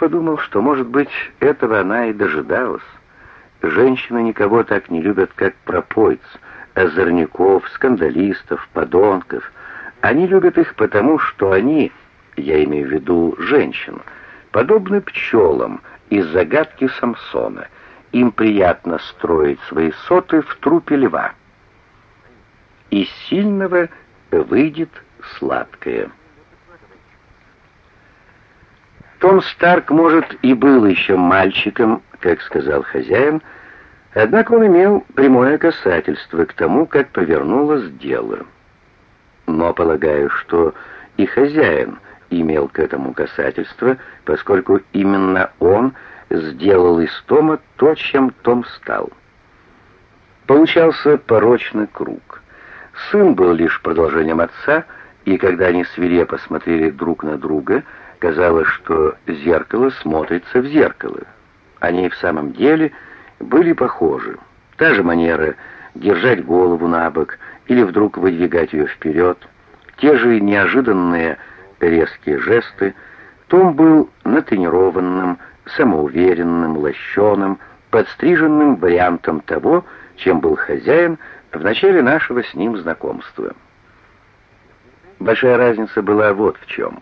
подумал, что, может быть, этого она и дожидалась. Женщины никого так не любят, как пропойц, озорников, скандалистов, подонков. Они любят их потому, что они, я имею в виду женщин, подобны пчелам из загадки Самсона. Им приятно строить свои соты в трупе льва. Из сильного выйдет сладкое. Том Старк, может, и был еще мальчиком, как сказал хозяин, однако он имел прямое касательство к тому, как повернулось дело. Но полагаю, что и хозяин имел к этому касательство, поскольку именно он сделал из Тома то, чем Том стал. Получался порочный круг. Сын был лишь продолжением отца, и когда они свирепо смотрели друг на друга, казалось, что зеркало смотрится в зеркало. Они в самом деле были похожи. Та же манера держать голову на бок или вдруг выдвигать ее вперед, те же неожиданные резкие жесты. Том был натренированным, самоуверенным, лощеным, подстриженным вариантом того, чем был хозяин в начале нашего с ним знакомства. Большая разница была вот в чем.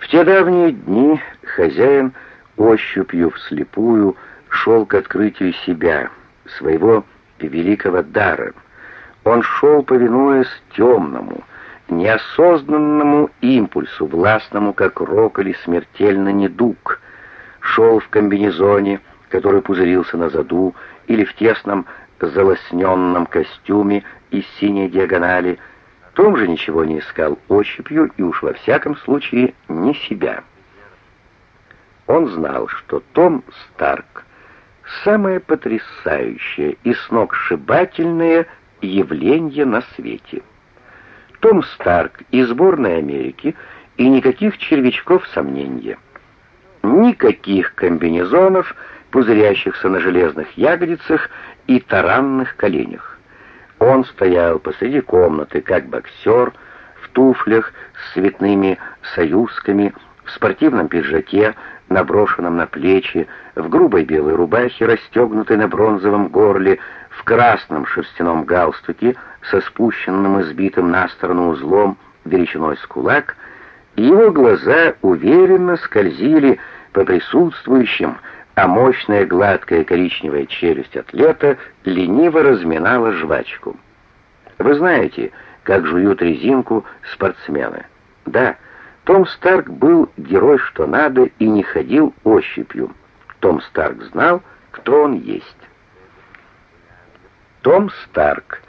В те давние дни хозяин ощупью вслепую шел к открытию себя, своего великого дара. Он шел, повинуясь темному, неосознанному импульсу, властному, как рок или смертельно недуг. Шел в комбинезоне, который пузырился на заду, или в тесном залосненном костюме из синей диагонали, том же ничего не искал ощупью и уж во всяком случае не себя. Он знал, что Том Старк — самое потрясающее и сногсшибательное явление на свете. Том Старк из сборной Америки и никаких червячков сомнения. Никаких комбинезонов, пузырящихся на железных ягодицах и таранных коленях. Он стоял посреди комнаты, как боксер, в туфлях с цветными союзками, в спортивном пиджаке, наброшенном на плечи, в грубой белой рубахе, расстегнутой на бронзовом горле, в красном шерстяном галстуке со спущенным и сбитым на сторону узлом величиной с кулак, и его глаза уверенно скользили по присутствующим, а мощная гладкая коричневая челюсть атлета лениво разминала жвачку. Вы знаете, как жуют резинку спортсмены. Да, Том Старк был герой что надо и не ходил ощупью. Том Старк знал, кто он есть. Том Старк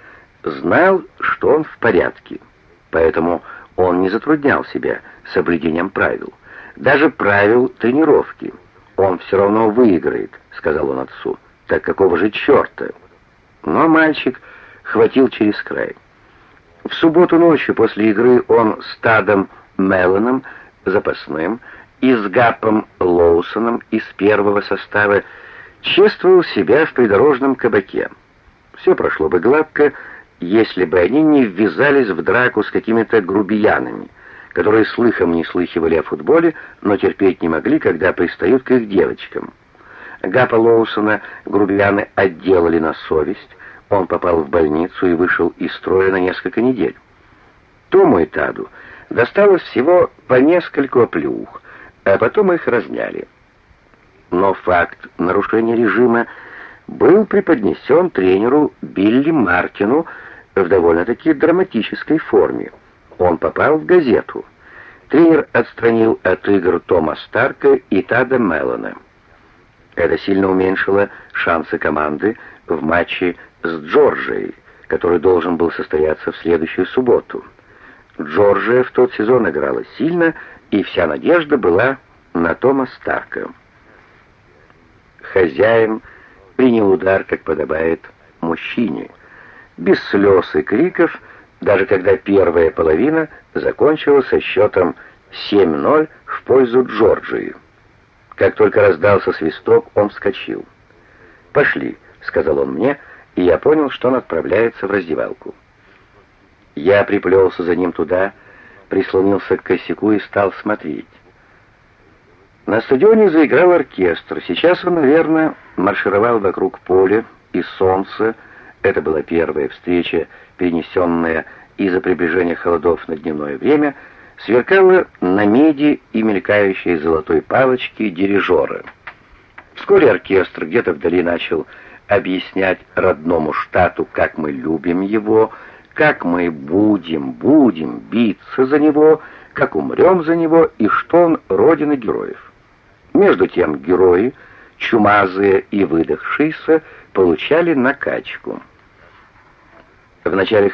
знал, что он в порядке, поэтому он не затруднял себя соблюдением правил, даже правил тренировки. «Он все равно выиграет», — сказал он отцу. «Так какого же черта?» Но мальчик хватил через край. В субботу ночью после игры он с Тадом Мелланом, запасным, и с Гапом Лоусоном из первого состава чувствовал себя в придорожном кабаке. Все прошло бы гладко, если бы они не ввязались в драку с какими-то грубиянами — которые слыхом не слыхивали о футболе, но терпеть не могли, когда пристают к их девочкам. Гапа Лоусона грубияны отделали на совесть, он попал в больницу и вышел из строя на несколько недель. Тому и Таду досталось всего по нескольку оплеух, а потом их разняли. Но факт нарушения режима был преподнесен тренеру Билли Мартину в довольно-таки драматической форме он попал в газету. Тренер отстранил от игр Тома Старка и Тада Меллона. Это сильно уменьшило шансы команды в матче с Джорджией, который должен был состояться в следующую субботу. Джорджия в тот сезон играла сильно, и вся надежда была на Тома Старка. Хозяин принял удар, как подобает мужчине, без слез и криков, даже когда первая половина закончилась со счетом 7-0 в пользу Джорджии. Как только раздался свисток, он вскочил. «Пошли», — сказал он мне, и я понял, что он отправляется в раздевалку. Я приплелся за ним туда, прислонился к косяку и стал смотреть. На стадионе заиграл оркестр. Сейчас он, наверное, маршировал вокруг поля, и солнце, это была первая встреча, перенесенная из-за приближения холодов на дневное время, сверкало на меди и мелькающей золотой палочки дирижера. Вскоре оркестр где-то вдали начал объяснять родному штату, как мы любим его, как мы будем, будем биться за него, как умрем за него и что он родина героев. Между тем герои, чумазые и выдохшиеся, получали накачку. В начале